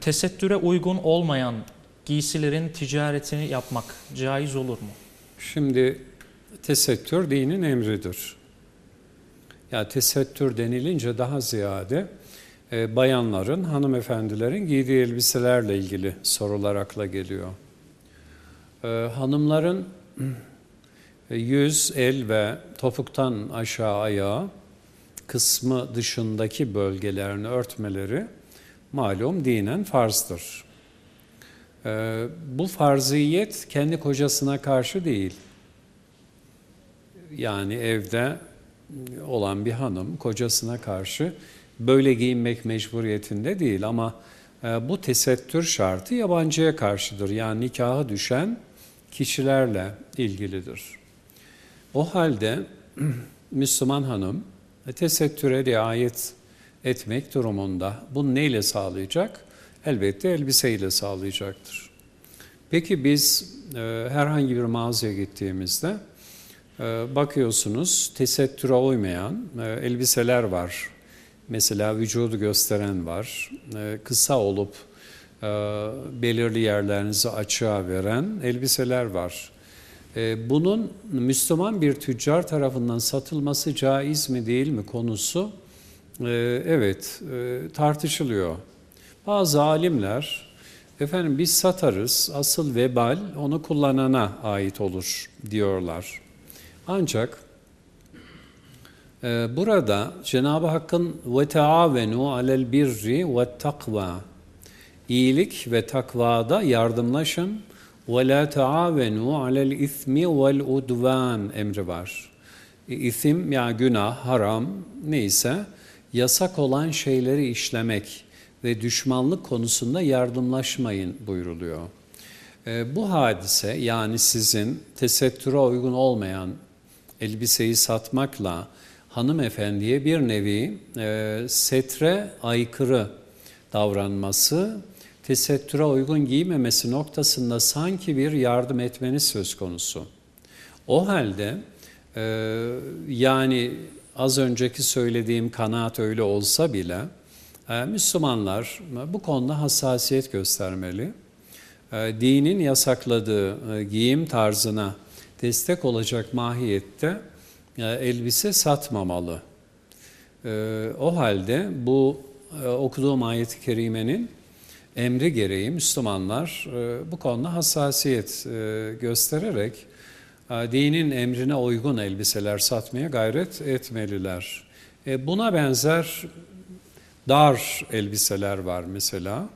tesettüre uygun olmayan giysilerin ticaretini yapmak caiz olur mu? Şimdi tesettür dinin emridir. Ya tesettür denilince daha ziyade e, bayanların, hanımefendilerin giydiği elbiselerle ilgili sorular akla geliyor. E, hanımların yüz, el ve topuktan aşağı ayağı kısmı dışındaki bölgelerini örtmeleri malum dinen farzdır. E, bu farziyet kendi kocasına karşı değil. Yani evde olan bir hanım kocasına karşı böyle giyinmek mecburiyetinde değil ama e, bu tesettür şartı yabancıya karşıdır. Yani nikahı düşen kişilerle ilgilidir. O halde Müslüman hanım tesettüre riayet etmek durumunda. Bunu neyle sağlayacak? Elbette elbiseyle sağlayacaktır. Peki biz e, herhangi bir mağazaya gittiğimizde e, bakıyorsunuz tesettüre uymayan e, elbiseler var. Mesela vücudu gösteren var. E, kısa olup e, belirli yerlerinizi açığa veren elbiseler var. E, bunun Müslüman bir tüccar tarafından satılması caiz mi değil mi konusu evet e, tartışılıyor. Bazı alimler efendim biz satarız asıl vebal onu kullanana ait olur diyorlar. Ancak e, burada Cenab-ı Hakk'ın ve taavenu alel birri ve takva iyilik ve takvada yardımlaşın ve la taavenu alel ismi vel udvan emri var. İsim ya günah, haram neyse yasak olan şeyleri işlemek ve düşmanlık konusunda yardımlaşmayın buyruluyor. E, bu hadise yani sizin tesettüre uygun olmayan elbiseyi satmakla hanımefendiye bir nevi e, setre aykırı davranması, tesettüre uygun giymemesi noktasında sanki bir yardım etmeniz söz konusu. O halde e, yani az önceki söylediğim kanaat öyle olsa bile e, Müslümanlar bu konuda hassasiyet göstermeli. E, dinin yasakladığı e, giyim tarzına destek olacak mahiyette elbise satmamalı. O halde bu okuduğum ayet-i kerimenin emri gereği Müslümanlar bu konuda hassasiyet göstererek dinin emrine uygun elbiseler satmaya gayret etmeliler. Buna benzer dar elbiseler var mesela.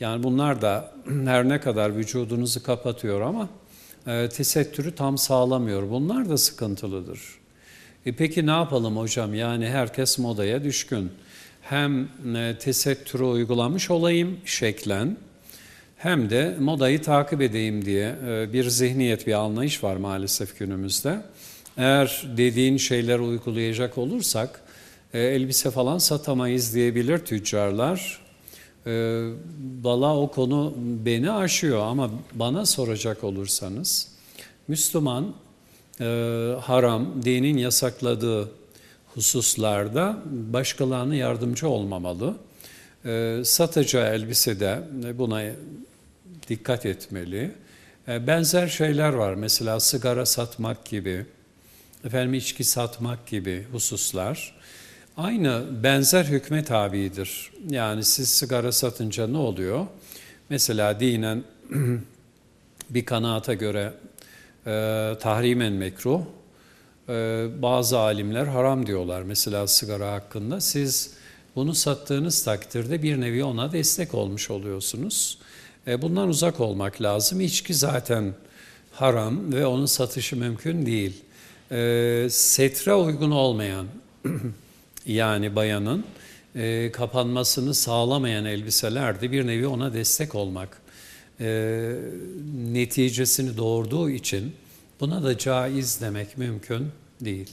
Yani bunlar da her ne kadar vücudunuzu kapatıyor ama e, tesettürü tam sağlamıyor. Bunlar da sıkıntılıdır. E peki ne yapalım hocam? Yani herkes modaya düşkün. Hem e, tesettürü uygulamış olayım şeklen hem de modayı takip edeyim diye e, bir zihniyet, bir anlayış var maalesef günümüzde. Eğer dediğin şeyler uygulayacak olursak e, elbise falan satamayız diyebilir tüccarlar. E, Valla o konu beni aşıyor ama bana soracak olursanız Müslüman e, haram, dinin yasakladığı hususlarda başkalarına yardımcı olmamalı. E, satacağı elbisede buna dikkat etmeli. E, benzer şeyler var mesela sigara satmak gibi, efendim içki satmak gibi hususlar. Aynı benzer hükme tabidir. Yani siz sigara satınca ne oluyor? Mesela dinen bir kanaata göre e, tahrimen mekruh, e, bazı alimler haram diyorlar mesela sigara hakkında. Siz bunu sattığınız takdirde bir nevi ona destek olmuş oluyorsunuz. E, bundan uzak olmak lazım. İçki zaten haram ve onun satışı mümkün değil. E, setre uygun olmayan yani bayanın e, kapanmasını sağlamayan elbiselerde bir nevi ona destek olmak e, neticesini doğurduğu için buna da caiz demek mümkün değil.